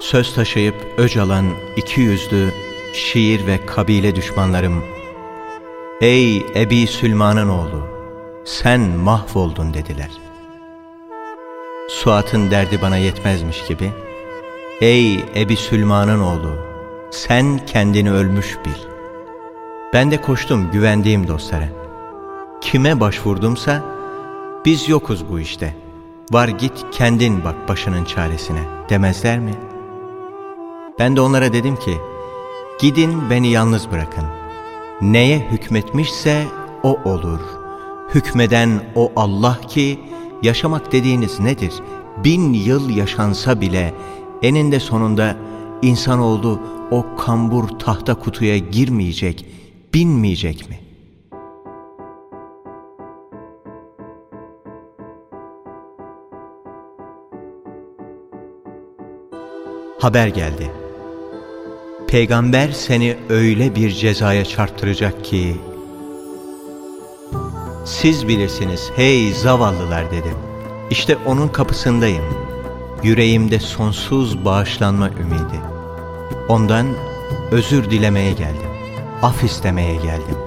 Söz taşıyıp öc alan iki yüzlü şiir ve kabile düşmanlarım, Ey Ebi Sülman'ın oğlu, sen mahvoldun dediler. Suat'ın derdi bana yetmezmiş gibi, Ey Ebi Sülman'ın oğlu, sen kendini ölmüş bil. Ben de koştum güvendiğim dostlara. Kime başvurdumsa, biz yokuz bu işte. Var git kendin bak başının çaresine demezler mi? Ben de onlara dedim ki, gidin beni yalnız bırakın. Neye hükmetmişse o olur. Hükmeden o Allah ki, yaşamak dediğiniz nedir? Bin yıl yaşansa bile eninde sonunda insanoğlu o kambur tahta kutuya girmeyecek, binmeyecek mi? Haber geldi. Peygamber seni öyle bir cezaya çarptıracak ki siz bilirsiniz hey zavallılar dedim. İşte onun kapısındayım. Yüreğimde sonsuz bağışlanma ümidi. Ondan özür dilemeye geldim. Af istemeye geldim.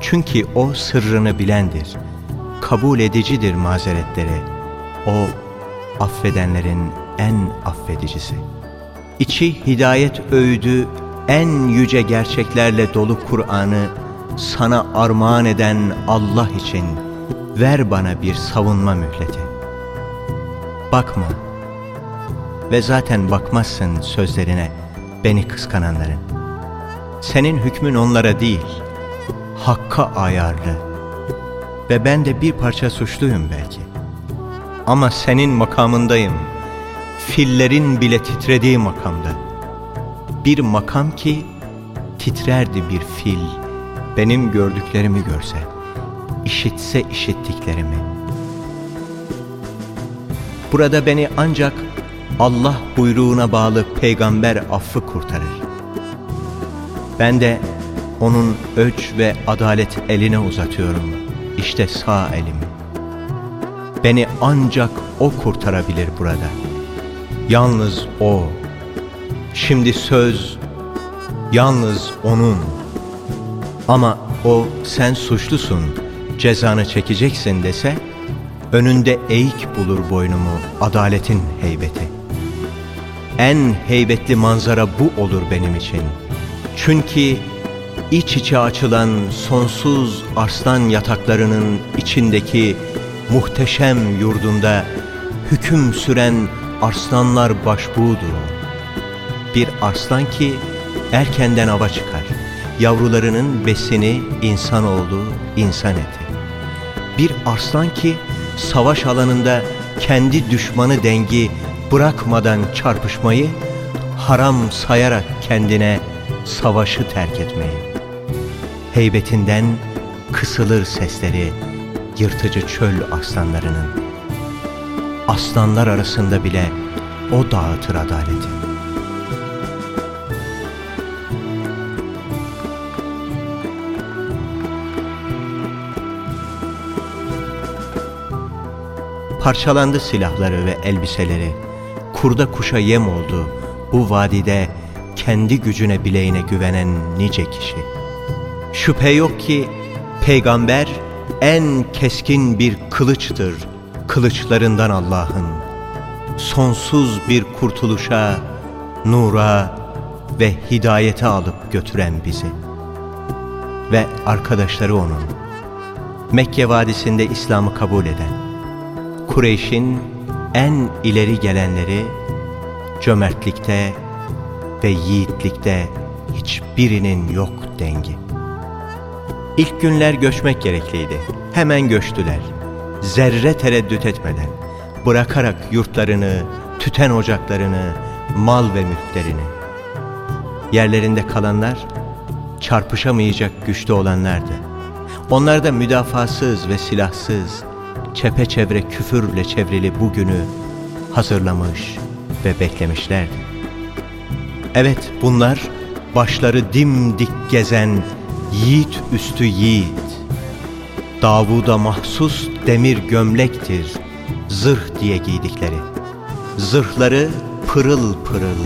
Çünkü o sırrını bilendir. Kabul edicidir mazeretleri. O affedenlerin en affedicisi. İçi hidayet öğüdü en yüce gerçeklerle dolu Kur'an'ı sana armağan eden Allah için ver bana bir savunma mühleti. Bakma ve zaten bakmazsın sözlerine beni kıskananların. Senin hükmün onlara değil, Hakk'a ayarlı ve ben de bir parça suçluyum belki. Ama senin makamındayım, fillerin bile titrediği makamda. Bir makam ki titrerdi bir fil, benim gördüklerimi görse, işitse işittiklerimi. Burada beni ancak Allah buyruğuna bağlı peygamber affı kurtarır. Ben de onun öç ve adalet eline uzatıyorum. İşte sağ elimi. Beni ancak o kurtarabilir burada. Yalnız o. Şimdi söz yalnız onun. Ama o sen suçlusun, cezanı çekeceksin dese, önünde eğik bulur boynumu adaletin heybeti. En heybetli manzara bu olur benim için. Çünkü iç içe açılan sonsuz arslan yataklarının içindeki muhteşem yurdunda hüküm süren arslanlar başbuğudur Bir arslan ki erkenden ava çıkar. Yavrularının besini insanoğlu, insan eti. Bir arslan ki savaş alanında kendi düşmanı dengi bırakmadan çarpışmayı, haram sayarak kendine savaşı terk etmeyi. Heybetinden kısılır sesleri yırtıcı çöl aslanlarının. Aslanlar arasında bile o dağıtır adaleti. Parçalandı silahları ve elbiseleri. Kurda kuşa yem oldu. Bu vadide kendi gücüne bileğine güvenen nice kişi. Şüphe yok ki peygamber en keskin bir kılıçtır kılıçlarından Allah'ın. Sonsuz bir kurtuluşa, nura ve hidayete alıp götüren bizi. Ve arkadaşları onun. Mekke vadisinde İslam'ı kabul eden, Kureyş'in en ileri gelenleri cömertlikte ve yiğitlikte hiçbirinin yok dengi. İlk günler göçmek gerekliydi. Hemen göçtüler. Zerre tereddüt etmeden, bırakarak yurtlarını, tüten ocaklarını, mal ve mülklerini. Yerlerinde kalanlar, çarpışamayacak güçte olanlardı. Onlar da müdafasız ve silahsız, çepeçevre küfürle çevrili bu günü hazırlamış ve beklemişlerdi. Evet bunlar başları dimdik gezen yiğit üstü yiğit. Davud'a mahsus demir gömlektir zırh diye giydikleri. Zırhları pırıl pırıl,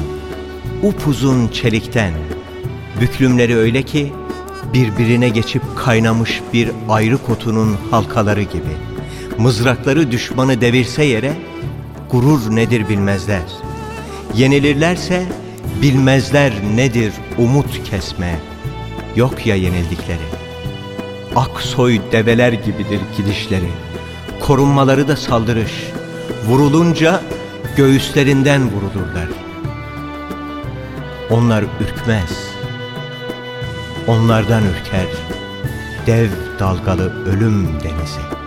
upuzun çelikten, büklümleri öyle ki birbirine geçip kaynamış bir ayrı kotunun halkaları gibi. Mızrakları düşmanı devirse yere, gurur nedir bilmezler. Yenilirlerse bilmezler nedir umut kesme. Yok ya yenildikleri. Aksoy develer gibidir gidişleri. Korunmaları da saldırış. Vurulunca göğüslerinden vurulurlar. Onlar ürkmez. Onlardan ürker dev dalgalı ölüm denizi.